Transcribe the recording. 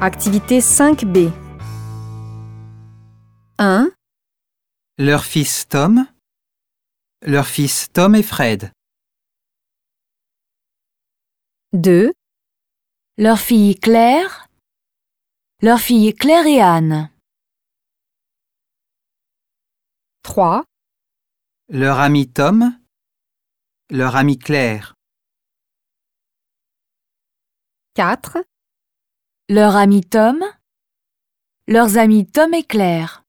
Activité 5B. 1, Leur fils Tom. Leur fils Tom et Fred. 2, Leur fille Claire. Leur fille Claire et Anne. 3, Leur ami Tom. Leur amie Claire. 4, Leur ami Tom. Leurs amis Tom et Claire.